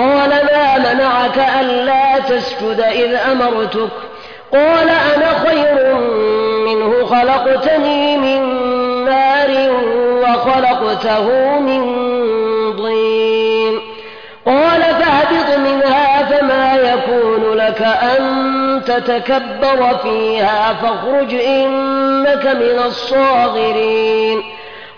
قال ما منعك ألا تسجد إذ أمرتك. قال أنا خير منه خلقتني من نار وخلقته من طين قال فاهبط منها فما يكون لك أن تتكبر فيها فاخرج إنك من الصاغرين.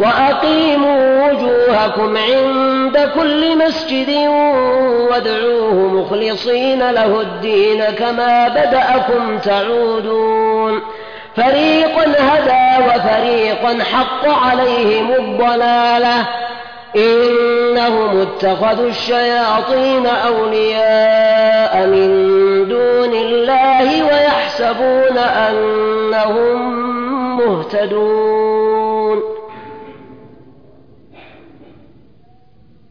وأقيموا وجوهكم عند كل مسجد وادعوه مخلصين له الدين كما بدأكم تعودون. فريقا هدى وفريقا حق عليهم الضلالة. إنهم اتخذوا الشياطين أولياء من دون الله ويحسبون أنهم مهتدون.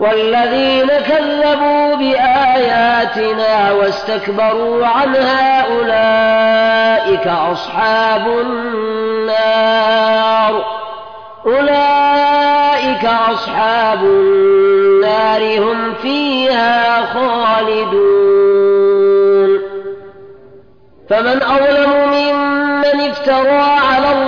والذين كذبوا بآياتنا واستكبروا عنها أولئك أصحاب النار. أولئك أصحاب النار هم فيها خالدون. فمن أظلم ممن افترى على الله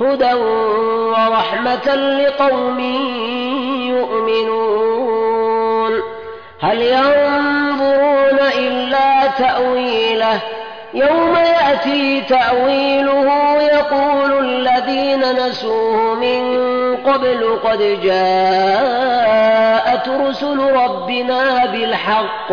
هدى ورحمة لقوم يؤمنون. هل ينظرون إلا تأويله؟ يوم يأتي تأويله يقول الذين نسوه من قبل قد جاءت رسل ربنا بالحق.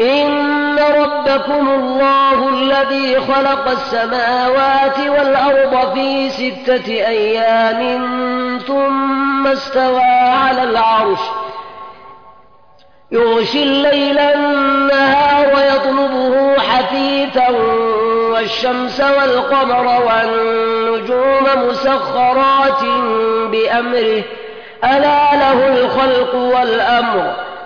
إن ربكم الله الذي خلق السماوات والأرض في ستة أيام ثم استوى على العرش يغشي الليل النهار ويطلبه حثيثا والشمس والقمر والنجوم مسخرات بأمره ألا له الخلق والأمر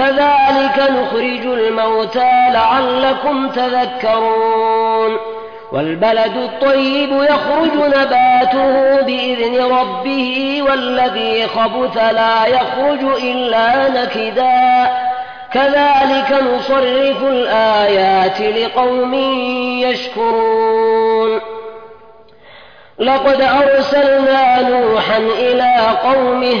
كذلك نخرج الموتى لعلكم تذكرون. والبلد الطيب يخرج نباته بإذن ربه والذي خبث لا يخرج إلا نكدا. كذلك نصرف الآيات لقوم يشكرون. لقد أرسلنا نوحا إلى قومه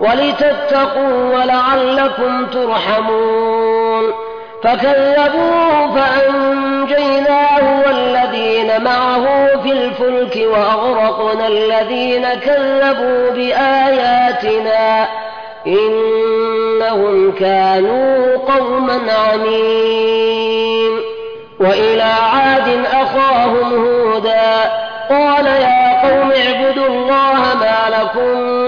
ولتتقوا ولعلكم ترحمون. فكذبوه فأنجيناه والذين معه في الفلك وأغرقنا الذين كذبوا بآياتنا إنهم كانوا قوما عمين. وإلى عاد أخاهم هودا قال يا قوم اعبدوا الله ما لكم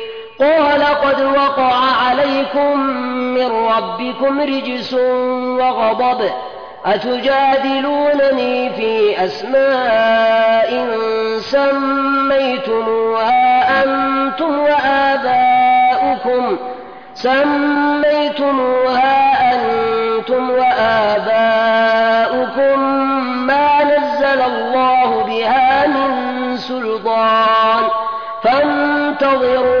قال قد وقع عليكم من ربكم رجس وغضب أتجادلونني في أسماء سميتموها أنتم وآباؤكم سميتموها أنتم وآباؤكم ما نزل الله بها من سلطان فانتظروا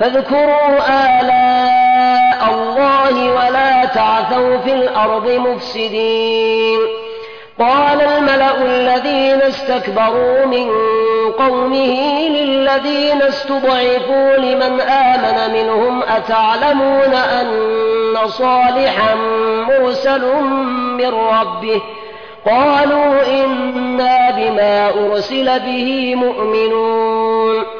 فاذكروا آلاء الله ولا تعثوا في الأرض مفسدين. قال الملأ الذين استكبروا من قومه للذين استضعفوا لمن آمن منهم أتعلمون أن صالحا مرسل من ربه؟ قالوا إنا بما أرسل به مؤمنون.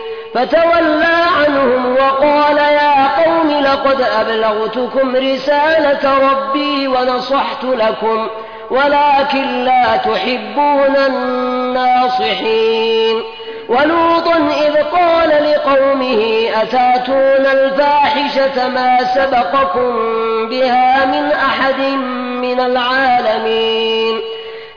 فتولى عنهم وقال يا قوم لقد أبلغتكم رسالة ربي ونصحت لكم ولكن لا تحبون الناصحين. ولوطا إذ قال لقومه أتاتون الفاحشة ما سبقكم بها من أحد من العالمين؟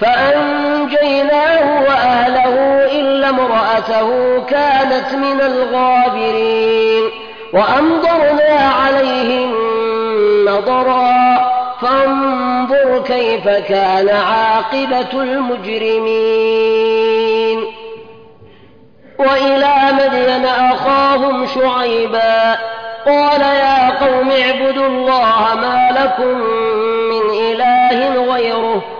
فأنجيناه وأهله إلا امرأته كانت من الغابرين وأمطرنا عليهم مطرا فانظر كيف كان عاقبة المجرمين. وإلى مدين أخاهم شعيبا قال يا قوم اعبدوا الله ما لكم من إله غيره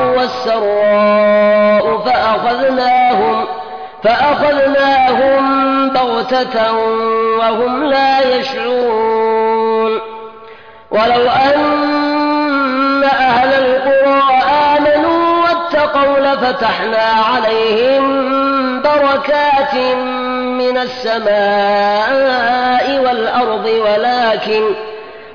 والسراء فأخذناهم فأخذناهم بغتة وهم لا يشعرون. ولو أن أهل القرى آمنوا واتقوا لفتحنا عليهم بركات من السماء والأرض ولكن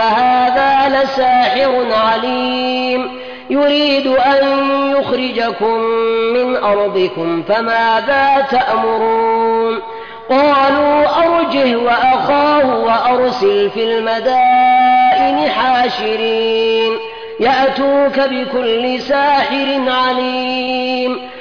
هذا لساحر عليم. يريد أن يخرجكم من أرضكم فماذا تأمرون؟ قالوا أرجه وأخاه وأرسل في المدائن حاشرين. يأتوك بكل ساحر عليم.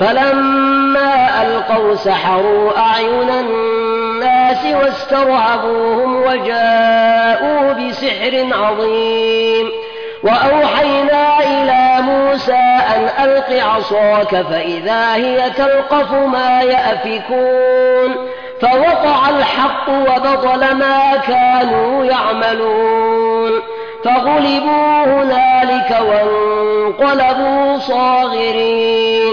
فلما ألقوا سحروا أعين الناس واسترعبوهم وجاءوا بسحر عظيم. وأوحينا إلى موسى أن ألق عصاك فإذا هي تلقف ما يأفكون. فوقع الحق وبطل ما كانوا يعملون. فغلبوا هنالك وانقلبوا صاغرين.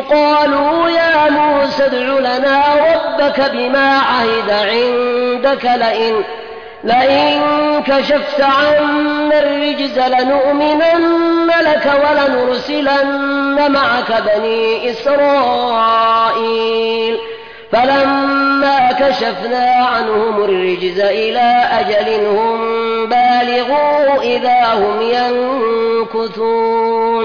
قالوا يا موسى ادع لنا ربك بما عهد عندك لئن لئن كشفت عنا الرجز لنؤمنن لك ولنرسلن معك بني إسرائيل. فلما كشفنا عنهم الرجز إلى أجل هم بالغوا إذا هم ينكثون.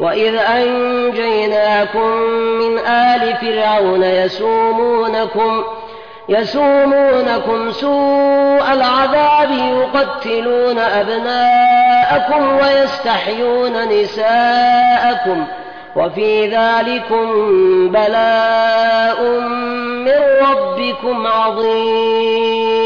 وإذ أنجيناكم من آل فرعون يسومونكم يسومونكم سوء العذاب يقتلون أبناءكم ويستحيون نساءكم وفي ذلكم بلاء من ربكم عظيم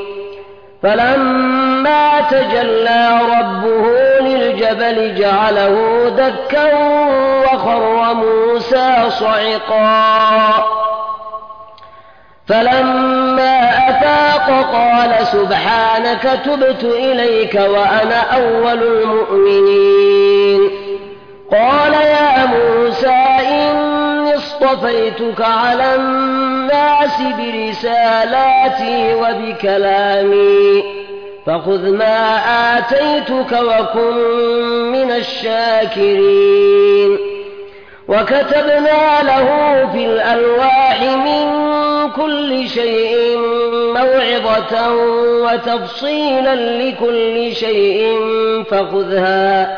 فلما تجلى ربه للجبل جعله دكا وخر موسى صعقا. فلما أفاق قال سبحانك تبت إليك وأنا أول المؤمنين. قال يا موسى إني اصطفيتك على الناس برسالاتي وبكلامي. فخذ ما آتيتك وكن من الشاكرين. وكتبنا له في الألواح من كل شيء موعظة وتفصيلا لكل شيء فخذها.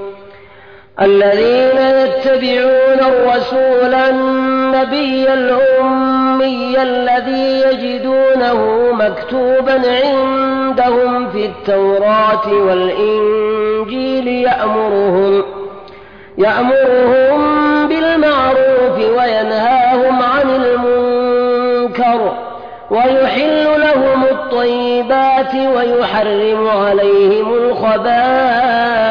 الذين يتبعون الرسول النبي الأمي الذي يجدونه مكتوبا عندهم في التوراة والإنجيل يأمرهم يأمرهم بالمعروف وينهاهم عن المنكر ويحل لهم الطيبات ويحرم عليهم الخبائث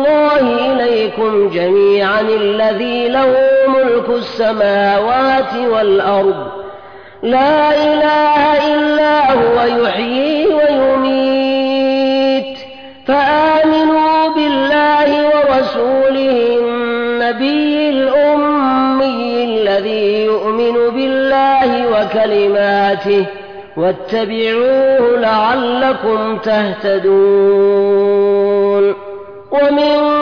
إليكم جميعا الذي له ملك السماوات والأرض. لا إله إلا هو يحيي ويميت. فآمنوا بالله ورسوله النبي الأمي الذي يؤمن بالله وكلماته. واتبعوه لعلكم تهتدون. ومن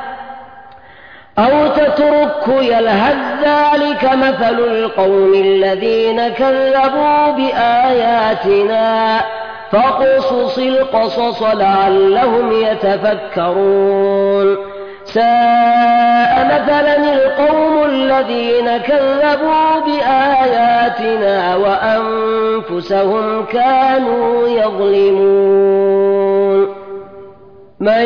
أو تترك يلهث ذلك مثل القوم الذين كذبوا بآياتنا فاقصص القصص لعلهم يتفكرون. ساء مثلا القوم الذين كذبوا بآياتنا وأنفسهم كانوا يظلمون. من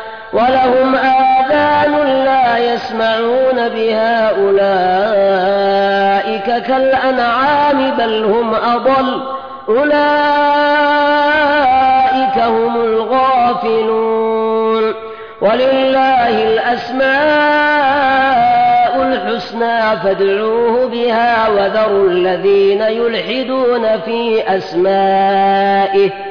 ولهم آذان لا يسمعون بها أولئك كالأنعام بل هم أضل. أولئك هم الغافلون. ولله الأسماء الحسنى فادعوه بها وذروا الذين يلحدون في أسمائه.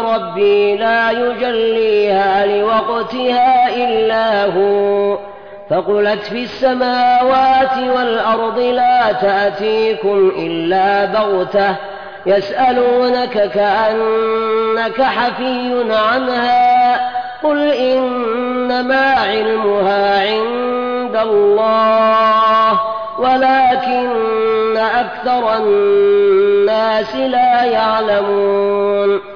ربي لا يجليها لوقتها إلا هو. فقلت في السماوات والأرض لا تأتيكم إلا بغتة يسألونك كأنك حفي عنها. قل إنما علمها عند الله ولكن أكثر الناس لا يعلمون.